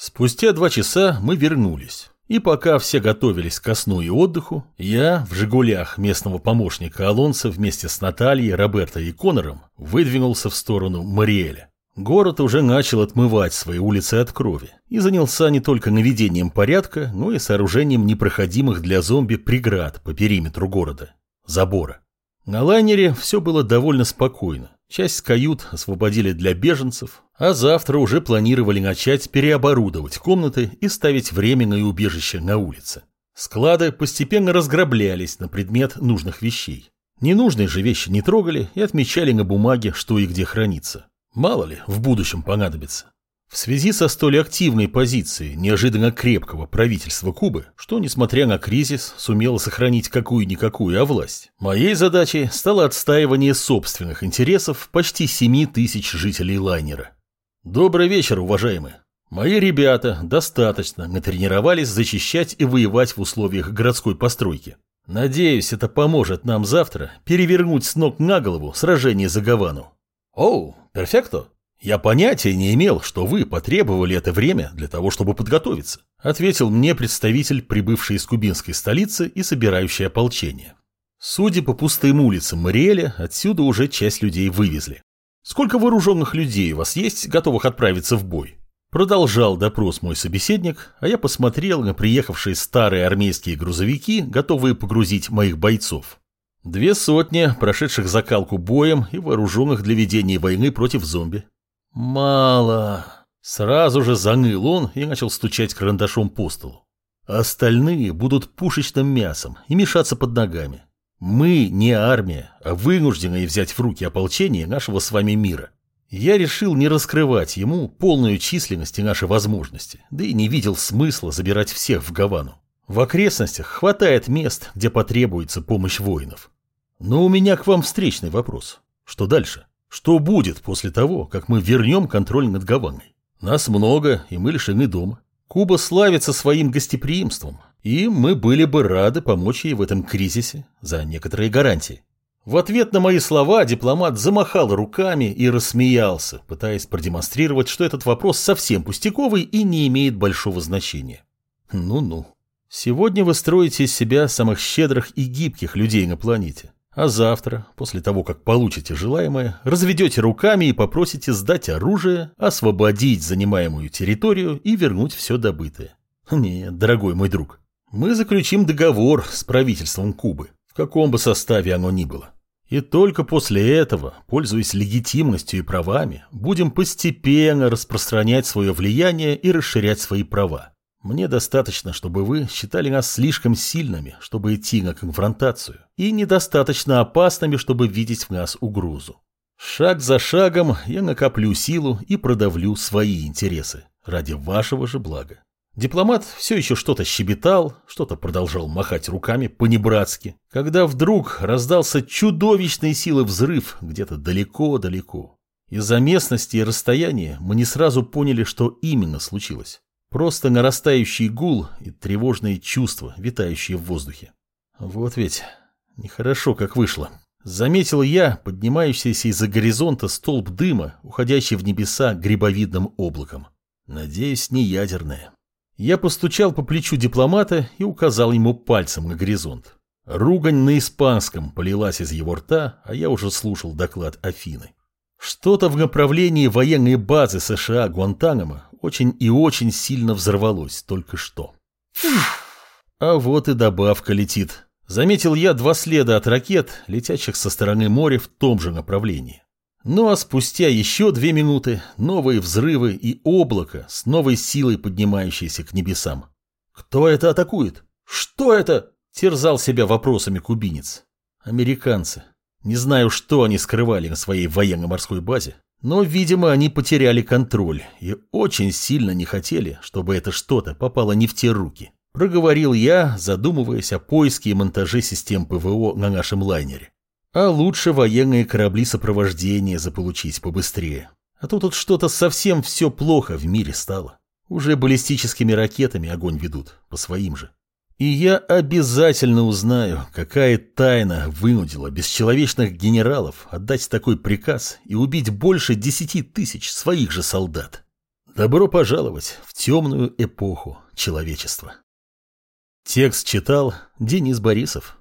Спустя два часа мы вернулись. И пока все готовились ко сну и отдыху, я в «Жигулях» местного помощника Алонса вместе с Натальей, Роберто и Конором выдвинулся в сторону Мариэля. Город уже начал отмывать свои улицы от крови и занялся не только наведением порядка, но и сооружением непроходимых для зомби преград по периметру города – забора. На лайнере все было довольно спокойно. Часть кают освободили для беженцев, а завтра уже планировали начать переоборудовать комнаты и ставить временное убежище на улице. Склады постепенно разграблялись на предмет нужных вещей. Ненужные же вещи не трогали и отмечали на бумаге, что и где хранится. Мало ли, в будущем понадобится. В связи со столь активной позицией неожиданно крепкого правительства Кубы, что, несмотря на кризис, сумело сохранить какую-никакую а власть, моей задачей стало отстаивание собственных интересов почти 7 тысяч жителей лайнера. Добрый вечер, уважаемые. Мои ребята достаточно натренировались защищать и воевать в условиях городской постройки. Надеюсь, это поможет нам завтра перевернуть с ног на голову сражение за Гавану. Оу, перфекто. «Я понятия не имел, что вы потребовали это время для того, чтобы подготовиться», ответил мне представитель, прибывший из кубинской столицы и собирающий ополчение. Судя по пустым улицам Мариэля, отсюда уже часть людей вывезли. «Сколько вооруженных людей у вас есть, готовых отправиться в бой?» Продолжал допрос мой собеседник, а я посмотрел на приехавшие старые армейские грузовики, готовые погрузить моих бойцов. Две сотни, прошедших закалку боем и вооруженных для ведения войны против зомби. «Мало!» Сразу же заныл он и начал стучать карандашом по столу. Остальные будут пушечным мясом и мешаться под ногами. Мы не армия, а вынужденные взять в руки ополчение нашего с вами мира. Я решил не раскрывать ему полную численность и наши возможности, да и не видел смысла забирать всех в Гавану. В окрестностях хватает мест, где потребуется помощь воинов. Но у меня к вам встречный вопрос. Что дальше? Что будет после того, как мы вернем контроль над Гаваной? Нас много, и мы лишены дома. Куба славится своим гостеприимством, и мы были бы рады помочь ей в этом кризисе за некоторые гарантии. В ответ на мои слова дипломат замахал руками и рассмеялся, пытаясь продемонстрировать, что этот вопрос совсем пустяковый и не имеет большого значения. Ну-ну. Сегодня вы строите из себя самых щедрых и гибких людей на планете. А завтра, после того, как получите желаемое, разведете руками и попросите сдать оружие, освободить занимаемую территорию и вернуть все добытое. Нет, дорогой мой друг, мы заключим договор с правительством Кубы, в каком бы составе оно ни было. И только после этого, пользуясь легитимностью и правами, будем постепенно распространять свое влияние и расширять свои права. Мне достаточно, чтобы вы считали нас слишком сильными, чтобы идти на конфронтацию, и недостаточно опасными, чтобы видеть в нас угрозу. Шаг за шагом я накоплю силу и продавлю свои интересы ради вашего же блага. Дипломат все еще что-то щебетал, что-то продолжал махать руками по-небратски, когда вдруг раздался чудовищной силы взрыв где-то далеко-далеко. Из-за местности и расстояния мы не сразу поняли, что именно случилось. Просто нарастающий гул и тревожные чувства, витающие в воздухе. Вот ведь нехорошо как вышло. Заметил я поднимающийся из-за горизонта столб дыма, уходящий в небеса грибовидным облаком. Надеюсь, не ядерное. Я постучал по плечу дипломата и указал ему пальцем на горизонт. Ругань на испанском полилась из его рта, а я уже слушал доклад Афины. Что-то в направлении военной базы США Гуантанамо очень и очень сильно взорвалось только что. А вот и добавка летит. Заметил я два следа от ракет, летящих со стороны моря в том же направлении. Ну а спустя еще две минуты новые взрывы и облако с новой силой поднимающиеся к небесам. Кто это атакует? Что это? Терзал себя вопросами кубинец. Американцы. Не знаю, что они скрывали на своей военно-морской базе, но, видимо, они потеряли контроль и очень сильно не хотели, чтобы это что-то попало не в те руки. Проговорил я, задумываясь о поиске и монтаже систем ПВО на нашем лайнере. А лучше военные корабли сопровождения заполучить побыстрее. А то тут что-то совсем все плохо в мире стало. Уже баллистическими ракетами огонь ведут, по своим же. И я обязательно узнаю, какая тайна вынудила бесчеловечных генералов отдать такой приказ и убить больше десяти тысяч своих же солдат. Добро пожаловать в темную эпоху человечества. Текст читал Денис Борисов.